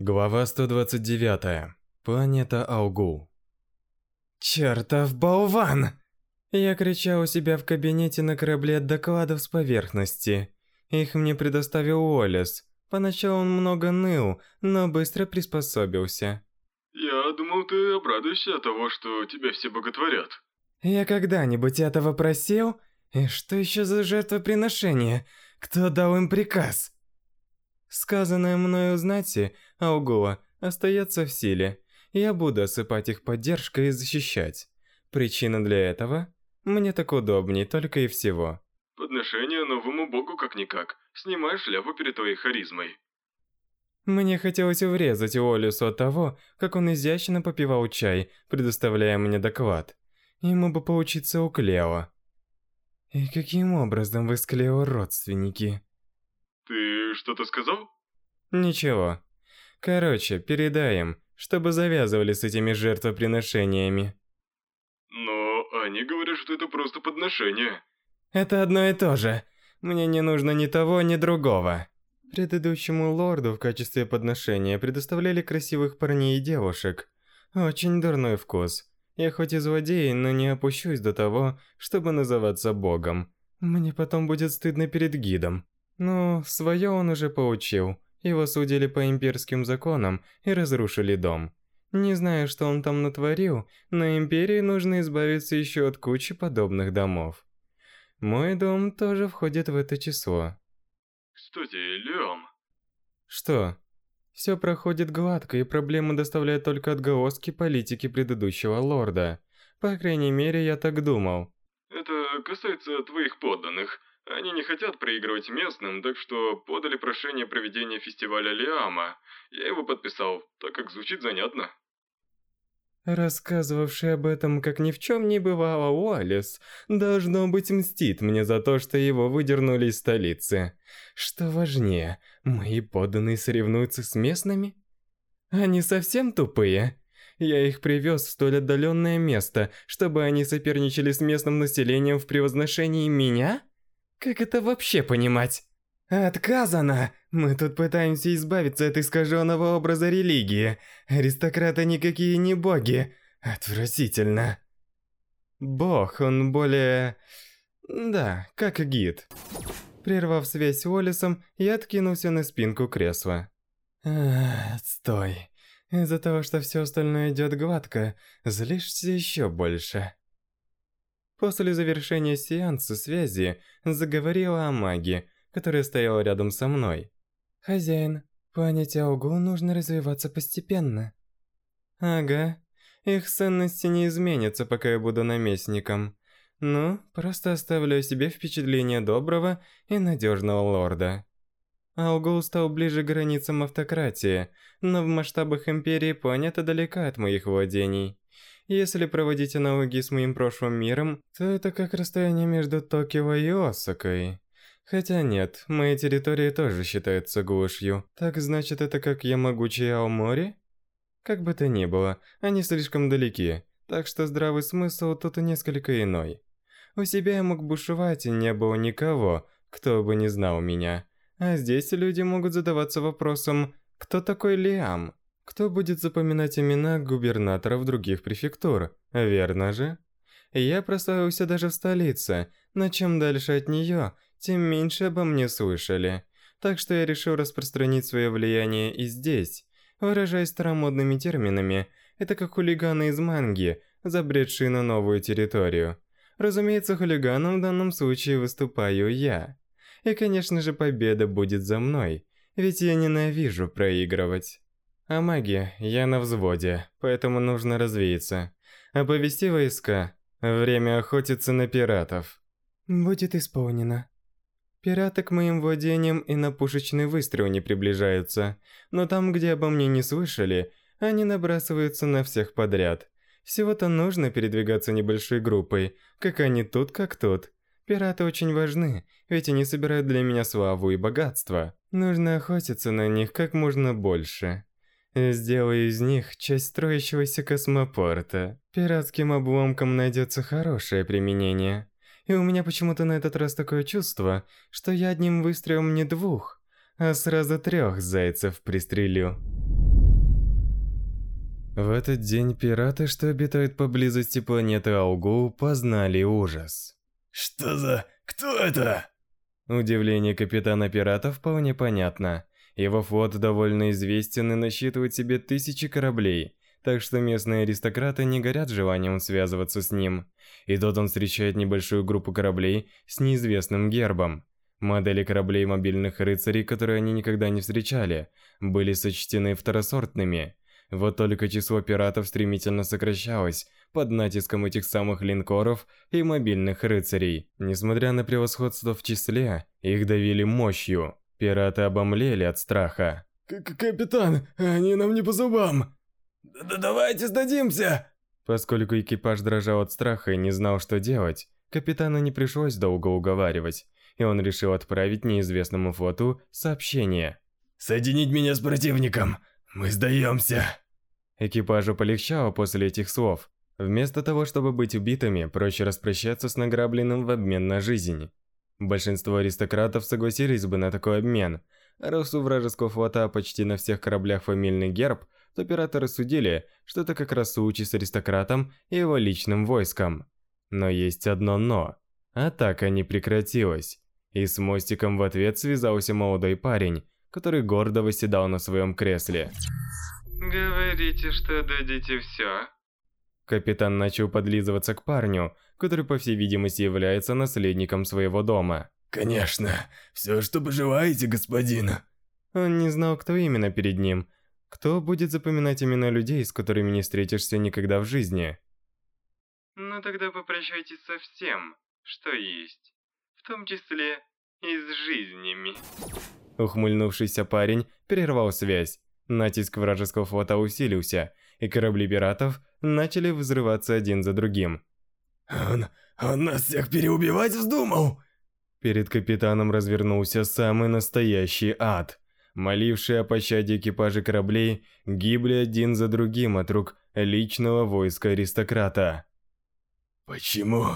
Глава 129. Планета Аугу. Чертов болван! Я кричал у себя в кабинете на корабле от докладов с поверхности. Их мне предоставил Уоллес. Поначалу он много ныл, но быстро приспособился. Я думал, ты обрадуешься от того, что тебя все боготворят. Я когда-нибудь этого просил? И что еще за жертвоприношение? Кто дал им приказ? Сказанное мною знати, Аугула, остается в силе. Я буду осыпать их поддержкой и защищать. Причина для этого? Мне так удобней только и всего. Подношение новому богу как-никак. Снимай шляпу перед твоей харизмой. Мне хотелось врезать Олюсу от того, как он изящно попивал чай, предоставляя мне доклад. Ему бы поучиться у Клео. И каким образом вы с Клео родственники? Ты что-то сказал? Ничего. Короче, передай им, чтобы завязывали с этими жертвоприношениями. Но они говорят, что это просто подношение. Это одно и то же. Мне не нужно ни того, ни другого. Предыдущему лорду в качестве подношения предоставляли красивых парней и девушек. Очень дурной вкус. Я хоть и злодей, но не опущусь до того, чтобы называться богом. Мне потом будет стыдно перед гидом. Ну, свое он уже получил. Его судили по имперским законам и разрушили дом. Не знаю, что он там натворил, но империи нужно избавиться еще от кучи подобных домов. Мой дом тоже входит в это число. Кстати, Лиам. Что? Все проходит гладко, и проблемы доставляют только отголоски политики предыдущего лорда. По крайней мере, я так думал. Это касается твоих подданных. Они не хотят проигрывать местным, так что подали прошение проведения фестиваля Лиама. Я его подписал, так как звучит занятно. Рассказывавший об этом, как ни в чем не бывало, Уоллес, должно быть, мстит мне за то, что его выдернули из столицы. Что важнее, мои подданные соревнуются с местными? Они совсем тупые? Я их привез в столь отдаленное место, чтобы они соперничали с местным населением в превозношении меня? Как это вообще понимать? Отказано! Мы тут пытаемся избавиться от искаженного образа религии. Аристократы никакие не боги. Отвратительно. Бог, он более... Да, как гид. Прервав связь с Уоллесом, я откинулся на спинку кресла. Стой. Из-за того, что все остальное идет гладко, злишься еще больше. После завершения сеанса связи заговорила о маге, которая стояла рядом со мной. «Хозяин, планете Аугу нужно развиваться постепенно». «Ага, их ценности не изменятся, пока я буду наместником. Ну, просто оставлю себе впечатление доброго и надежного лорда». Аугул стал ближе к границам автократии, но в масштабах Империи планета далека от моих владений. Если проводить аналогии с моим прошлым миром, то это как расстояние между Токио и Осакой. Хотя нет, мои территории тоже считаются глушью. Так значит, это как Ямагучи и Аомори? Как бы то ни было, они слишком далеки, так что здравый смысл тут несколько иной. У себя я мог бушевать, и не было никого, кто бы не знал меня. А здесь люди могут задаваться вопросом, кто такой Лиам? Кто будет запоминать имена губернаторов других префектур, верно же? Я прославился даже в столице, но чем дальше от нее, тем меньше обо мне слышали. Так что я решил распространить свое влияние и здесь. Выражаясь старомодными терминами, это как хулиганы из манги, забредшие на новую территорию. Разумеется, хулиганом в данном случае выступаю я. И, конечно же, победа будет за мной, ведь я ненавижу проигрывать. А магия, я на взводе, поэтому нужно развеяться. Оповести войска. Время охотиться на пиратов. Будет исполнено. Пираты к моим владениям и на пушечный выстрел не приближаются, но там, где обо мне не слышали, они набрасываются на всех подряд. Всего-то нужно передвигаться небольшой группой, как они тут, как тут. Пираты очень важны, ведь они собирают для меня славу и богатство. Нужно охотиться на них как можно больше. Сделаю из них часть строящегося космопорта. Пиратским обломкам найдется хорошее применение. И у меня почему-то на этот раз такое чувство, что я одним выстрелом не двух, а сразу трех зайцев пристрелю. В этот день пираты, что обитают поблизости планеты Аугу, познали ужас. Что за... кто это? Удивление капитана пиратов вполне понятно. Его флот довольно известен и насчитывает себе тысячи кораблей, так что местные аристократы не горят желанием связываться с ним. И тут он встречает небольшую группу кораблей с неизвестным гербом. Модели кораблей мобильных рыцарей, которые они никогда не встречали, были сочтены второсортными. Вот только число пиратов стремительно сокращалось под натиском этих самых линкоров и мобильных рыцарей. Несмотря на превосходство в числе, их давили мощью. Пираты обомлели от страха. К «Капитан, они нам не по зубам!» «Да давайте сдадимся!» Поскольку экипаж дрожал от страха и не знал, что делать, капитану не пришлось долго уговаривать, и он решил отправить неизвестному флоту сообщение. «Соединить меня с противником! Мы сдаемся!» Экипажу полегчало после этих слов. Вместо того, чтобы быть убитыми, проще распрощаться с награбленным в обмен на жизнь. Большинство аристократов согласились бы на такой обмен. Раз у вражеского флота почти на всех кораблях фамильный герб, то пираты рассудили, что это как раз случай с аристократом и его личным войском. Но есть одно «но». Атака не прекратилась. И с мостиком в ответ связался молодой парень, который гордо восседал на своем кресле. «Говорите, что дадите все?» Капитан начал подлизываться к парню, который, по всей видимости, является наследником своего дома. «Конечно, все, что пожелаете, господин». Он не знал, кто именно перед ним. Кто будет запоминать имена людей, с которыми не встретишься никогда в жизни? Ну тогда попрощайтесь со всем, что есть. В том числе и с жизнями. Ухмыльнувшийся парень прервал связь. Натиск вражеского флота усилился, и корабли пиратов начали взрываться один за другим. «Он... он нас всех переубивать вздумал!» Перед капитаном развернулся самый настоящий ад. Молившие о пощаде экипажи кораблей гибли один за другим от рук личного войска аристократа. «Почему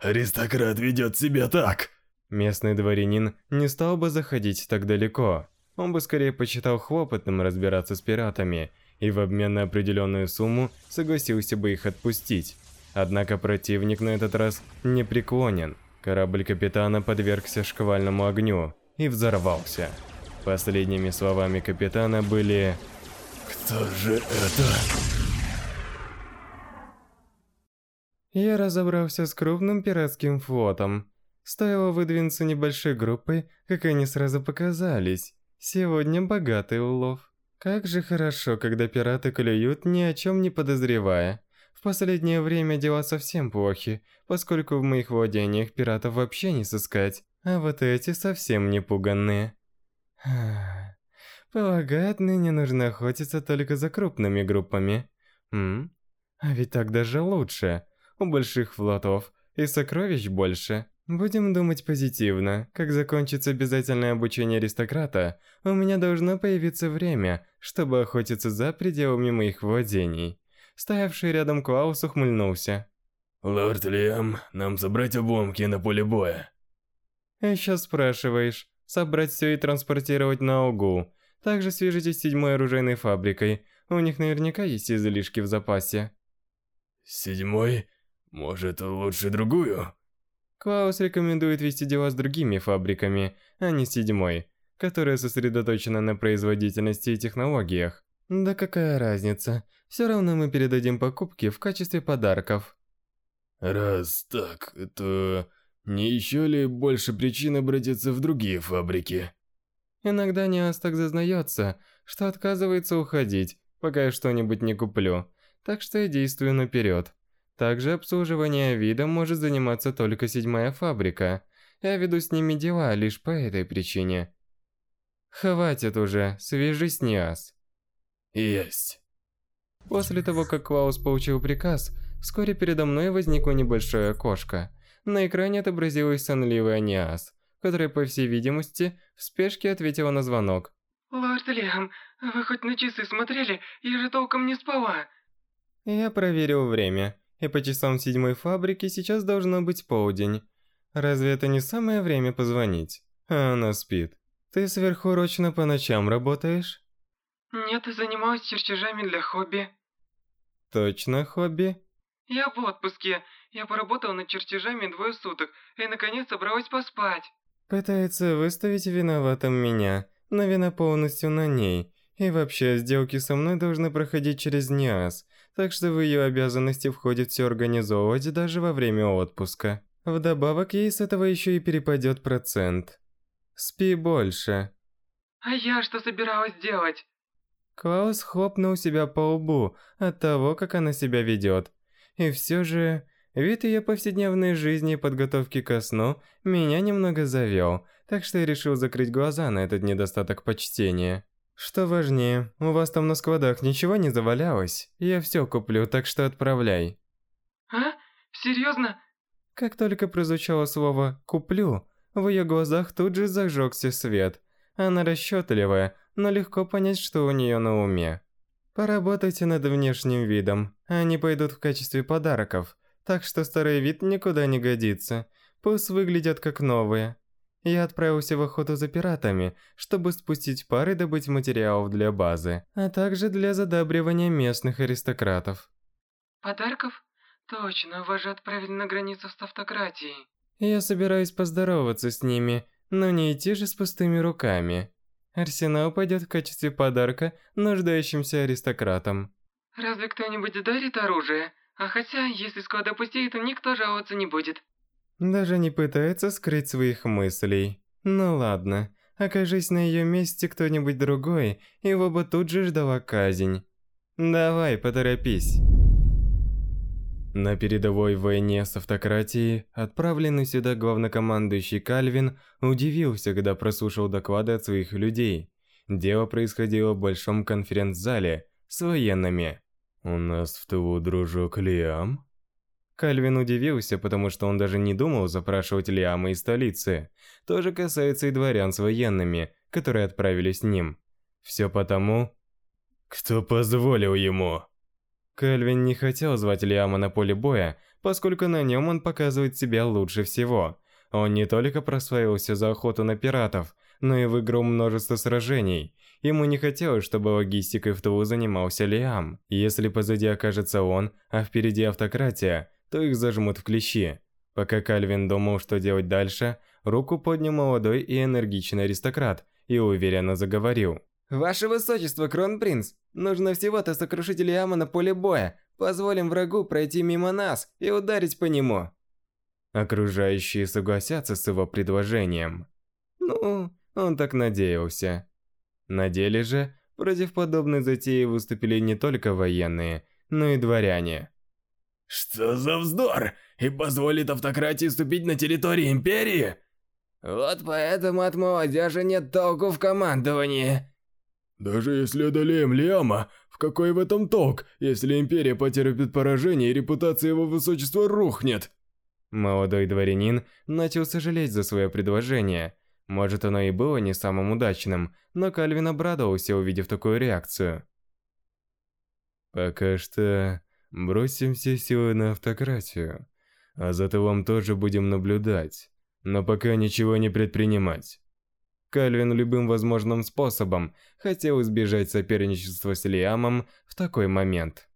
аристократ ведет себя так?» Местный дворянин не стал бы заходить так далеко. Он бы скорее почитал хлопотным разбираться с пиратами и в обмен на определенную сумму согласился бы их отпустить. Однако противник на этот раз не преклонен. Корабль капитана подвергся шквальному огню и взорвался. Последними словами капитана были «Кто же это?» Я разобрался с крупным пиратским флотом. Стоило выдвинуться небольшой группой, как они сразу показались. Сегодня богатый улов. Как же хорошо, когда пираты клюют, ни о чем не подозревая. В последнее время дела совсем плохи, поскольку в моих владениях пиратов вообще не сыскать, а вот эти совсем не пуганные. Полагаю, отныне нужно охотиться только за крупными группами. М? А ведь так даже лучше. У больших флотов и сокровищ больше. Будем думать позитивно. Как закончится обязательное обучение аристократа, у меня должно появиться время, чтобы охотиться за пределами моих владений. Стоявший рядом Клаус ухмыльнулся. «Лорд Лиам, нам собрать обломки на поле боя». «Еще спрашиваешь. Собрать все и транспортировать на Огу. Также свяжитесь с седьмой оружейной фабрикой. У них наверняка есть излишки в запасе». «Седьмой? Может, лучше другую?» Клаус рекомендует вести дела с другими фабриками, а не с седьмой, которая сосредоточена на производительности и технологиях. Да какая разница, все равно мы передадим покупки в качестве подарков. Раз так, то не еще ли больше причин обратиться в другие фабрики? Иногда Неас так зазнается, что отказывается уходить, пока я что-нибудь не куплю, так что я действую наперед. Также обслуживание вида может заниматься только седьмая фабрика. Я веду с ними дела лишь по этой причине. Хватит уже, свяжись с Ниас. Есть. После того, как Клаус получил приказ, вскоре передо мной возникло небольшое окошко. На экране отобразилась сонливая Ниас, которая, по всей видимости, в спешке ответила на звонок. «Лорд Лиам, вы хоть на часы смотрели? Я же толком не спала». Я проверил время и по часам седьмой фабрики сейчас должно быть полдень. Разве это не самое время позвонить? А она спит. Ты сверхурочно по ночам работаешь? Нет, занимаюсь чертежами для хобби. Точно хобби? Я в отпуске. Я поработал над чертежами двое суток и наконец собралась поспать. Пытается выставить виноватым меня, но вина полностью на ней. И вообще, сделки со мной должны проходить через НИАС, так что в ее обязанности входит все организовывать даже во время отпуска. Вдобавок, ей с этого еще и перепадет процент. Спи больше. А я что собиралась делать? Клаус хлопнул себя по лбу от того, как она себя ведет. И все же, вид ее повседневной жизни и подготовки ко сну меня немного завел, так что я решил закрыть глаза на этот недостаток почтения. Что важнее, у вас там на складах ничего не завалялось? Я все куплю, так что отправляй. А? Серьезно? Как только прозвучало слово «куплю», в ее глазах тут же зажегся свет. Она расчетливая, но легко понять, что у нее на уме. Поработайте над внешним видом, они пойдут в качестве подарков, так что старый вид никуда не годится, пусть выглядят как новые. Я отправился в охоту за пиратами, чтобы спустить пары добыть материалов для базы, а также для задабривания местных аристократов. Подарков? Точно, вас же отправили на границу с автократией. Я собираюсь поздороваться с ними, но не идти же с пустыми руками. Арсенал пойдет в качестве подарка нуждающимся аристократам. Разве кто-нибудь дарит оружие? А хотя, если склад опустеет, то никто жаловаться не будет. Даже не пытается скрыть своих мыслей. Ну ладно, окажись на ее месте кто-нибудь другой, его бы тут же ждала казнь. Давай, поторопись. На передовой войне с автократией, отправленный сюда главнокомандующий Кальвин удивился, когда прослушал доклады от своих людей. Дело происходило в большом конференц-зале с военными. «У нас в тылу дружок Лиам?» Кальвин удивился, потому что он даже не думал запрашивать Лиама из столицы. То же касается и дворян с военными, которые отправились с ним. Все потому... «Кто позволил ему?» Кельвин не хотел звать Лиама на поле боя, поскольку на нем он показывает себя лучше всего. Он не только прославился за охоту на пиратов, но и выиграл множество сражений. Ему не хотелось, чтобы логистикой в Тулу занимался Лиам. Если позади окажется он, а впереди автократия, то их зажмут в клещи. Пока Кальвин думал, что делать дальше, руку поднял молодой и энергичный аристократ и уверенно заговорил. «Ваше Высочество, Кронпринц, нужно всего-то сокрушить Лиама на поле боя. Позволим врагу пройти мимо нас и ударить по нему». Окружающие согласятся с его предложением. Ну, он так надеялся. На деле же, против подобной затеи выступили не только военные, но и дворяне. «Что за вздор? И позволит автократии ступить на территорию Империи?» «Вот поэтому от молодежи нет толку в командовании», даже если одолеем Лиама, в какой в этом толк, если Империя потерпит поражение и репутация его высочества рухнет? Молодой дворянин начал сожалеть за свое предложение. Может, оно и было не самым удачным, но Кальвин обрадовался, увидев такую реакцию. Пока что бросим все силы на автократию, а за вам тоже будем наблюдать, но пока ничего не предпринимать. Кальвин любым возможным способом хотел избежать соперничества с Лиамом в такой момент.